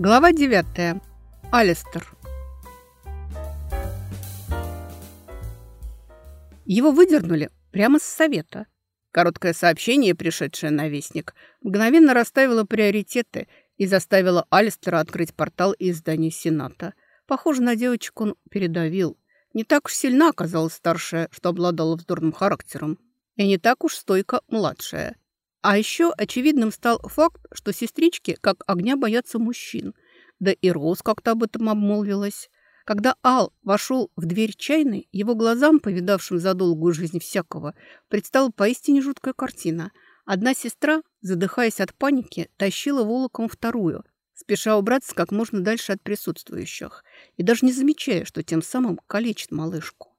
Глава 9. Алистер. Его выдернули прямо с совета. Короткое сообщение, пришедшее на Вестник, мгновенно расставило приоритеты и заставило Алистера открыть портал из здания Сената. Похоже, на девочек он передавил. Не так уж сильна оказалась старшая, что обладала вздорным характером, и не так уж стойко младшая. А еще очевидным стал факт, что сестрички как огня боятся мужчин. Да и Роуз как-то об этом обмолвилась. Когда Ал вошел в дверь чайной, его глазам, повидавшим за долгую жизнь всякого, предстала поистине жуткая картина. Одна сестра, задыхаясь от паники, тащила волоком вторую, спеша убраться как можно дальше от присутствующих, и даже не замечая, что тем самым калечит малышку.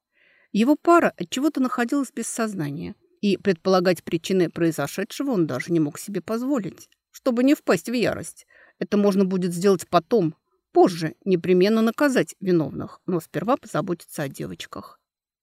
Его пара от чего то находилась без сознания – и предполагать причины произошедшего он даже не мог себе позволить, чтобы не впасть в ярость. Это можно будет сделать потом, позже, непременно наказать виновных, но сперва позаботиться о девочках.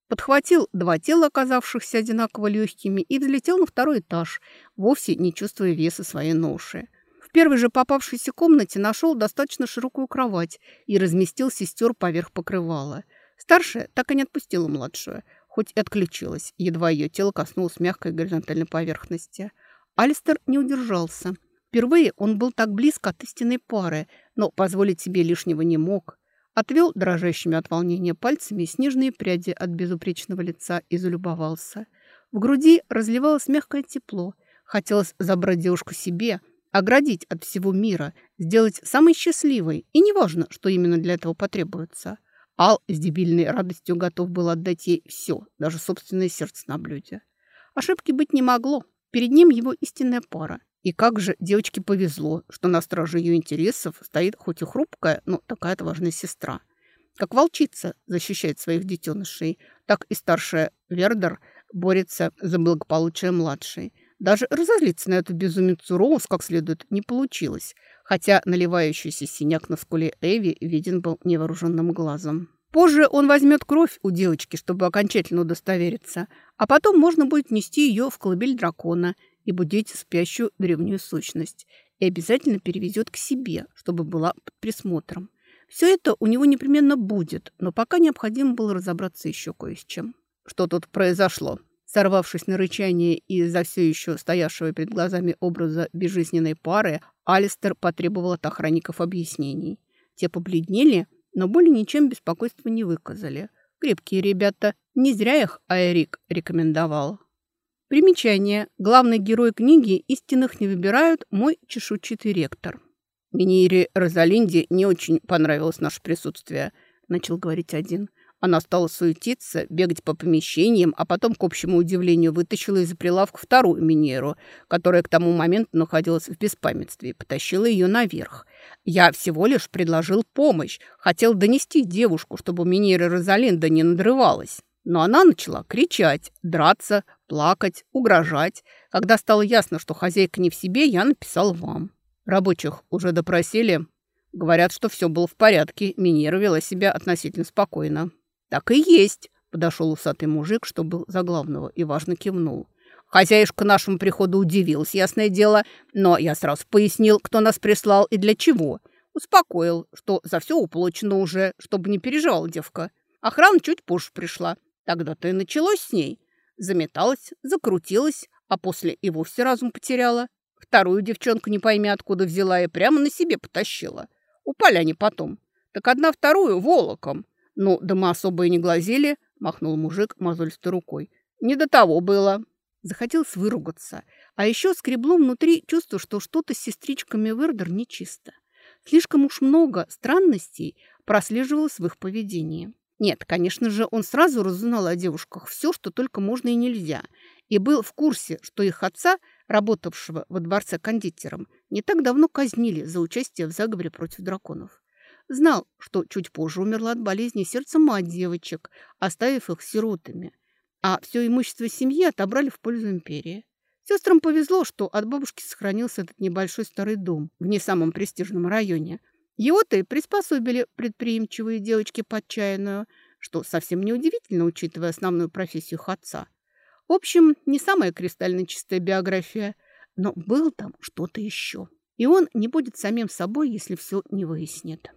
Подхватил два тела, оказавшихся одинаково легкими, и взлетел на второй этаж, вовсе не чувствуя веса своей ноши. В первой же попавшейся комнате нашел достаточно широкую кровать и разместил сестер поверх покрывала. Старшая так и не отпустила младшую – хоть и отключилась, едва ее тело коснулось мягкой горизонтальной поверхности. Алистер не удержался. Впервые он был так близко от истинной пары, но позволить себе лишнего не мог. Отвел дрожащими от волнения пальцами снежные пряди от безупречного лица и залюбовался. В груди разливалось мягкое тепло. Хотелось забрать девушку себе, оградить от всего мира, сделать самой счастливой, и неважно, что именно для этого потребуется. Ал с дебильной радостью готов был отдать ей все, даже собственное сердце на блюде. Ошибки быть не могло. Перед ним его истинная пара. И как же девочке повезло, что на страже ее интересов стоит хоть и хрупкая, но такая-то важная сестра. Как волчица защищает своих детенышей, так и старшая Вердер борется за благополучие младшей. Даже разозлиться на эту безумицу Роуз как следует не получилось, хотя наливающийся синяк на скуле Эви виден был невооруженным глазом. Позже он возьмет кровь у девочки, чтобы окончательно удостовериться, а потом можно будет нести ее в колыбель дракона и будить спящую древнюю сущность, и обязательно перевезет к себе, чтобы была под присмотром. Все это у него непременно будет, но пока необходимо было разобраться еще кое с чем. Что тут произошло? Сорвавшись на рычание из-за все еще стоявшего перед глазами образа безжизненной пары, Алистер потребовал от охранников объяснений. Те побледнели, но более ничем беспокойства не выказали. Крепкие ребята, не зря их Айрик рекомендовал. Примечание. Главный герой книги «Истинных не выбирают» мой чешуйчатый ректор. Минире Розалинде не очень понравилось наше присутствие, начал говорить один. Она стала суетиться, бегать по помещениям, а потом, к общему удивлению, вытащила из-за прилавка вторую Минеру, которая к тому моменту находилась в беспамятстве, и потащила ее наверх. Я всего лишь предложил помощь, хотел донести девушку, чтобы Минера Розалинда не надрывалась. Но она начала кричать, драться, плакать, угрожать. Когда стало ясно, что хозяйка не в себе, я написал вам. Рабочих уже допросили. Говорят, что все было в порядке, Минера вела себя относительно спокойно. «Так и есть», – подошел усатый мужик, что был за главного, и важно кивнул. Хозяюшка нашему приходу удивилась, ясное дело, но я сразу пояснил, кто нас прислал и для чего. Успокоил, что за все уплачено уже, чтобы не переживала девка. Охрана чуть позже пришла. Тогда-то и началось с ней. Заметалась, закрутилась, а после и вовсе разум потеряла. Вторую девчонку не пойми откуда взяла и прямо на себе потащила. Упали они потом. Так одна вторую волоком. «Ну, да мы особо и не глазели», – махнул мужик мозолистой рукой. «Не до того было». Захотелось выругаться. А еще скребло внутри чувство, что что-то с сестричками Вердер нечисто. Слишком уж много странностей прослеживалось в их поведении. Нет, конечно же, он сразу разузнал о девушках все, что только можно и нельзя, и был в курсе, что их отца, работавшего во дворце кондитером, не так давно казнили за участие в заговоре против драконов. Знал, что чуть позже умерла от болезни сердца мать девочек, оставив их сиротами. А все имущество семьи отобрали в пользу империи. Сестрам повезло, что от бабушки сохранился этот небольшой старый дом в не самом престижном районе. Его-то и приспособили предприимчивые девочки под чайную, что совсем неудивительно, учитывая основную профессию их отца. В общем, не самая кристально чистая биография, но было там что-то еще. И он не будет самим собой, если все не выяснит.